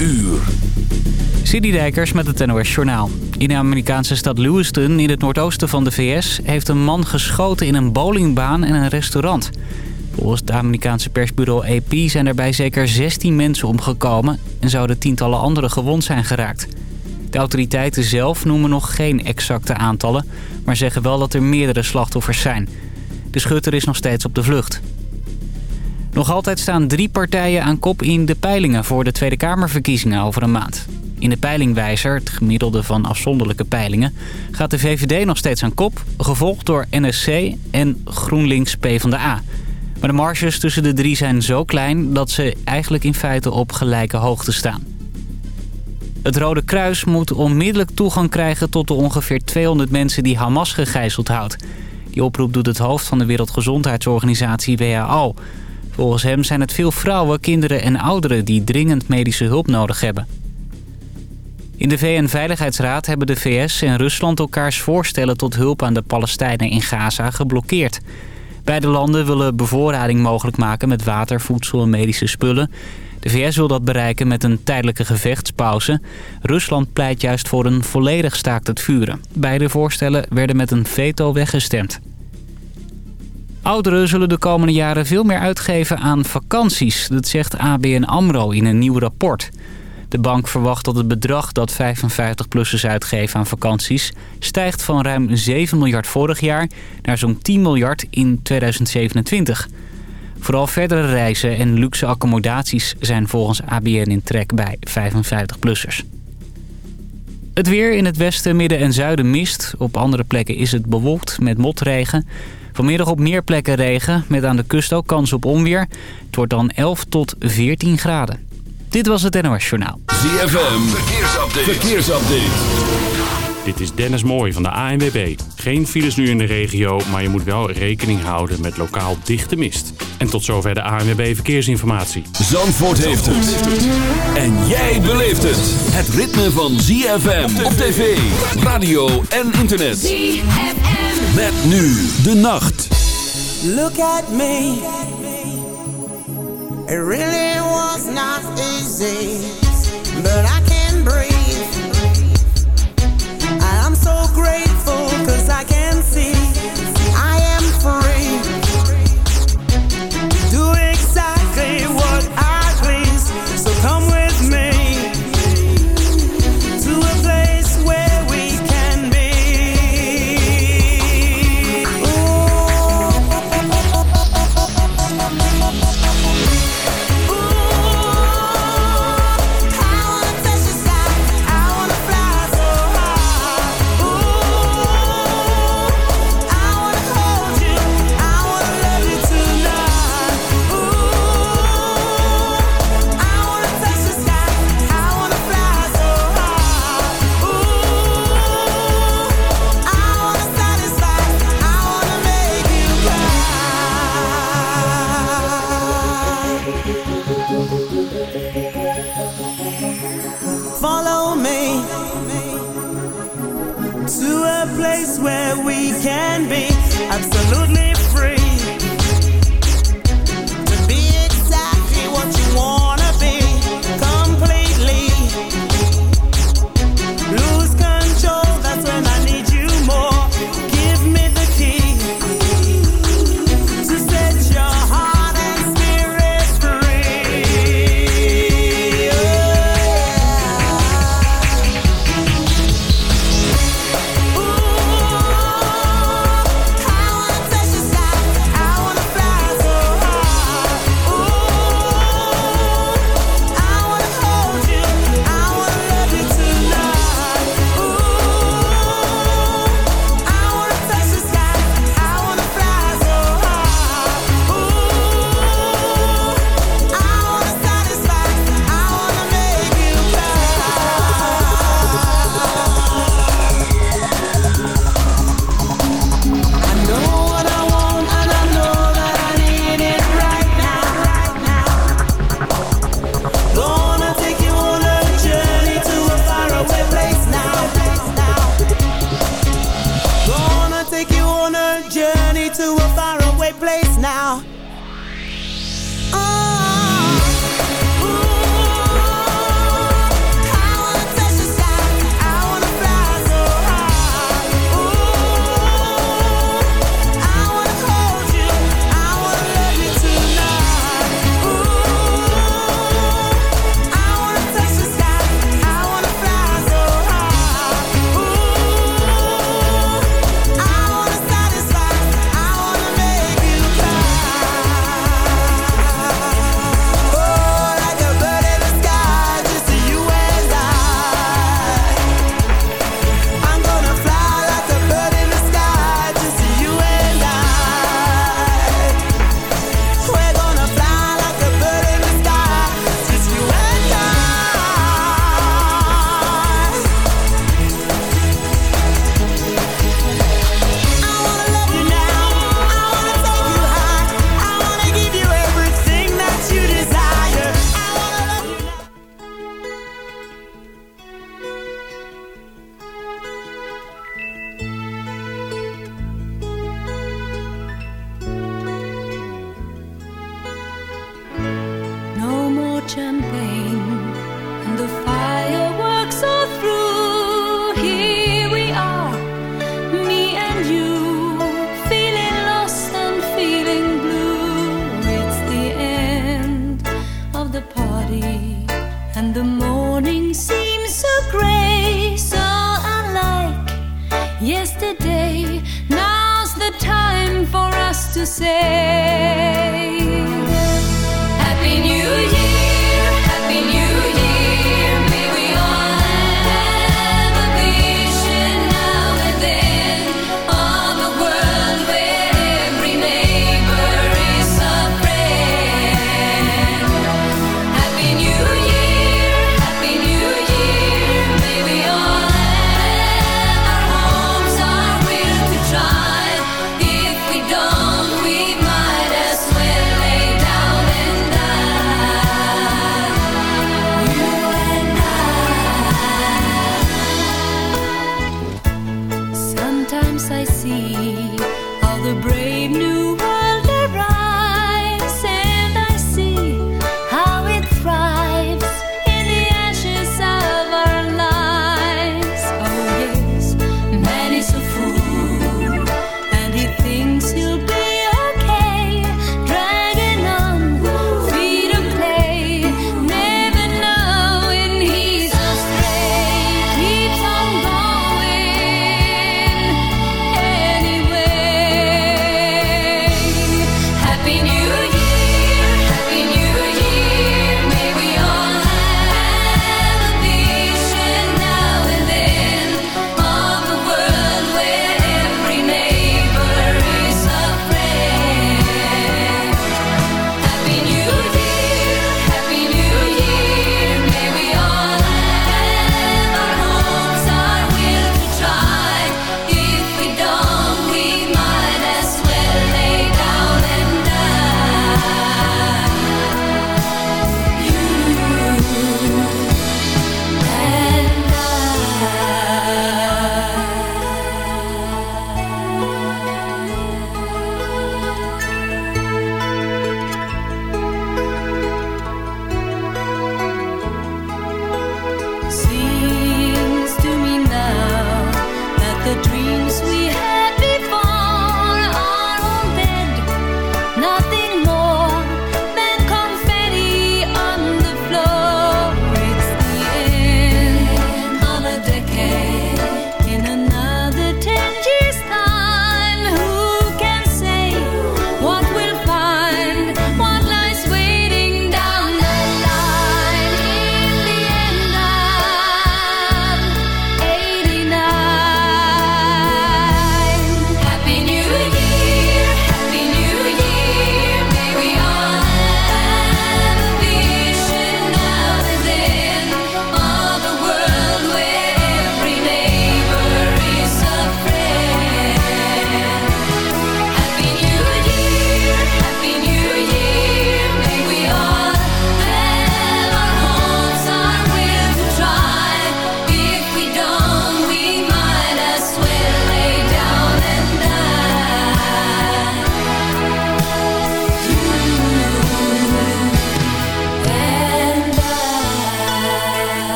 uur. Dijkers met het NOS Journaal. In de Amerikaanse stad Lewiston, in het noordoosten van de VS... heeft een man geschoten in een bowlingbaan en een restaurant. Volgens het Amerikaanse persbureau AP zijn er zeker 16 mensen omgekomen... en zouden tientallen anderen gewond zijn geraakt. De autoriteiten zelf noemen nog geen exacte aantallen... maar zeggen wel dat er meerdere slachtoffers zijn. De schutter is nog steeds op de vlucht. Nog altijd staan drie partijen aan kop in de peilingen voor de Tweede Kamerverkiezingen over een maand. In de peilingwijzer, het gemiddelde van afzonderlijke peilingen, gaat de VVD nog steeds aan kop, gevolgd door NSC en GroenLinks PvdA. Maar de marges tussen de drie zijn zo klein dat ze eigenlijk in feite op gelijke hoogte staan. Het Rode Kruis moet onmiddellijk toegang krijgen tot de ongeveer 200 mensen die Hamas gegijzeld houdt. Die oproep doet het hoofd van de Wereldgezondheidsorganisatie WHO. Volgens hem zijn het veel vrouwen, kinderen en ouderen die dringend medische hulp nodig hebben. In de VN-veiligheidsraad hebben de VS en Rusland elkaars voorstellen tot hulp aan de Palestijnen in Gaza geblokkeerd. Beide landen willen bevoorrading mogelijk maken met water, voedsel en medische spullen. De VS wil dat bereiken met een tijdelijke gevechtspauze. Rusland pleit juist voor een volledig staakt het vuren. Beide voorstellen werden met een veto weggestemd. Ouderen zullen de komende jaren veel meer uitgeven aan vakanties. Dat zegt ABN AMRO in een nieuw rapport. De bank verwacht dat het bedrag dat 55-plussers uitgeven aan vakanties... stijgt van ruim 7 miljard vorig jaar naar zo'n 10 miljard in 2027. Vooral verdere reizen en luxe accommodaties zijn volgens ABN in trek bij 55-plussers. Het weer in het westen, midden en zuiden mist. Op andere plekken is het bewolkt met motregen. Vanmiddag op meer plekken regen, met aan de kust ook kans op onweer. Het wordt dan 11 tot 14 graden. Dit was het NOS Journaal. ZFM, verkeersupdate. verkeersupdate. Dit is Dennis Mooij van de ANWB. Geen files nu in de regio, maar je moet wel rekening houden met lokaal dichte mist. En tot zover de ANWB Verkeersinformatie. Zandvoort heeft het. En jij beleeft het. Het ritme van ZFM op tv, radio en internet. ZFM. Met nu de nacht. Look at me. It really was not easy, but I cause I can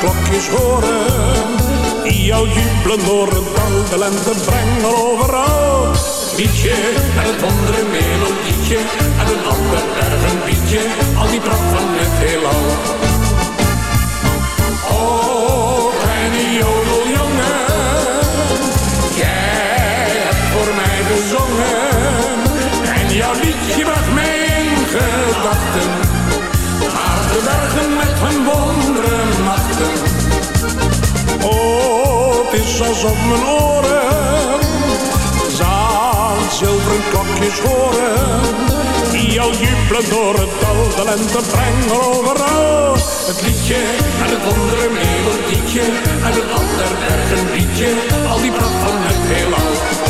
Klokjes horen. Die jou jubelen door het de lente brengen overal. Het en het wondere melodietje, en een ander bergen liedje, al die pracht van het heelal. Is alsof mijn oren zaad zilveren klokjes horen. Die jou jubelen door het dal, de lente brengen overal. Het liedje en het wondere melodietje, en het ander liedje, al die pracht van het heelal.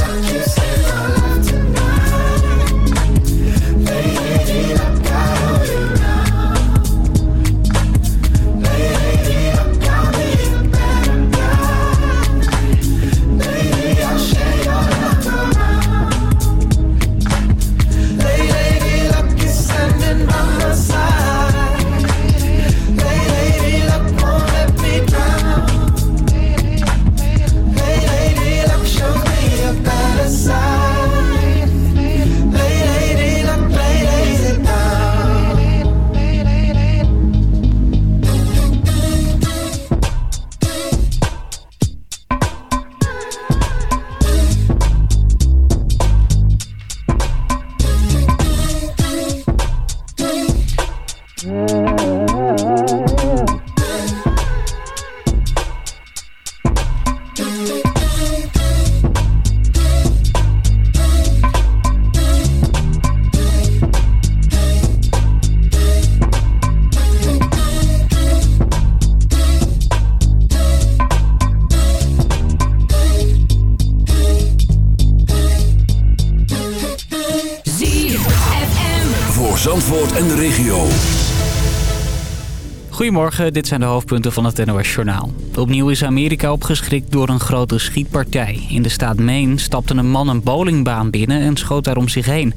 Goedemorgen, dit zijn de hoofdpunten van het NOS Journaal. Opnieuw is Amerika opgeschrikt door een grote schietpartij. In de staat Maine stapte een man een bowlingbaan binnen en schoot daar om zich heen.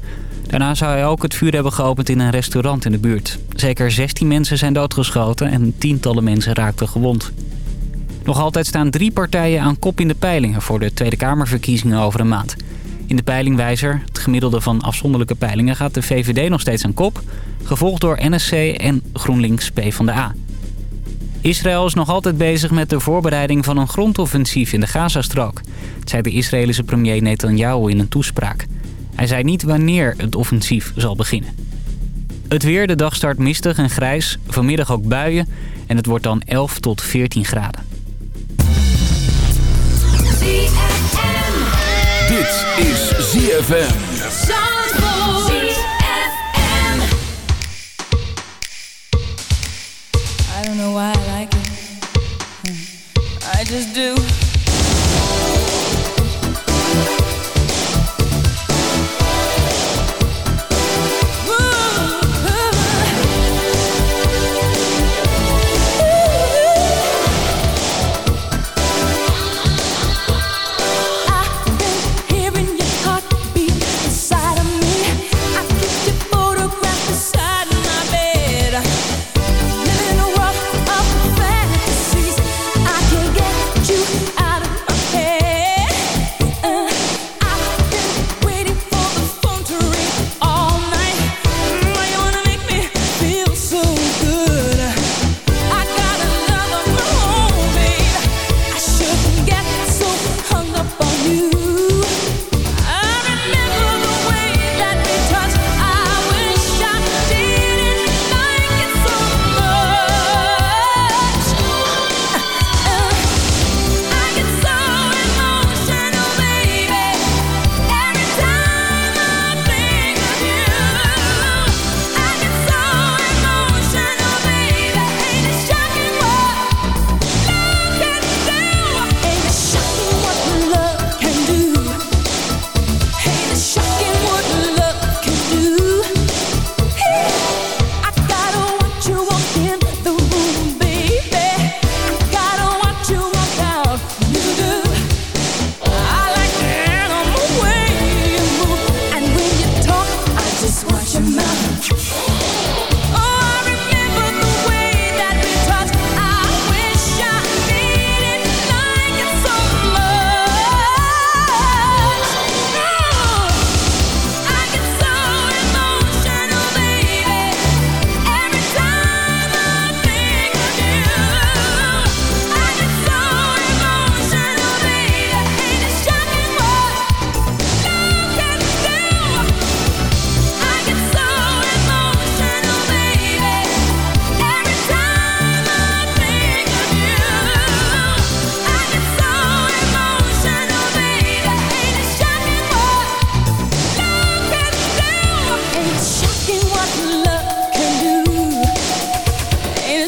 Daarna zou hij ook het vuur hebben geopend in een restaurant in de buurt. Zeker 16 mensen zijn doodgeschoten en tientallen mensen raakten gewond. Nog altijd staan drie partijen aan kop in de peilingen voor de Tweede Kamerverkiezingen over een maand. In de peilingwijzer, het gemiddelde van afzonderlijke peilingen, gaat de VVD nog steeds aan kop. Gevolgd door NSC en GroenLinks PvdA. Israël is nog altijd bezig met de voorbereiding van een grondoffensief in de Gazastrook. Zei de Israëlische premier Netanyahu in een toespraak. Hij zei niet wanneer het offensief zal beginnen. Het weer, de dag start mistig en grijs. Vanmiddag ook buien en het wordt dan 11 tot 14 graden. ZFM. I don't know why I like it. I just do.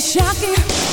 shocking.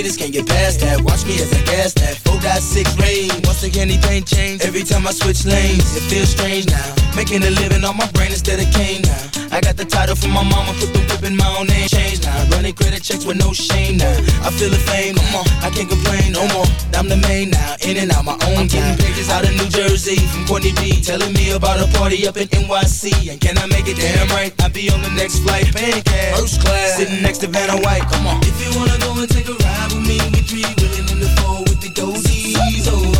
Haters can't get past that. Watch me as I gas that. 4.6 rain. Once again, anything change. Every time I switch lanes, it feels strange now. Making a living on my brain instead of cane now. I got the title from my mama, put the whip in my own name. Change now. Running credit checks with no shame now. I feel the fame. Come on, I can't complain no more. I'm the main now. In and out my own game. Out of New Jersey from Courtney B. Telling me about a party up in NYC. And can I make it damn right? I'll be on the next flight. Paying cash. First class. Sitting next to Vanna White. Come on. If you wanna go and take a ride with me, we three willing in the four with the goldies. Oh,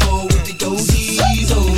four with the goldies. Oh,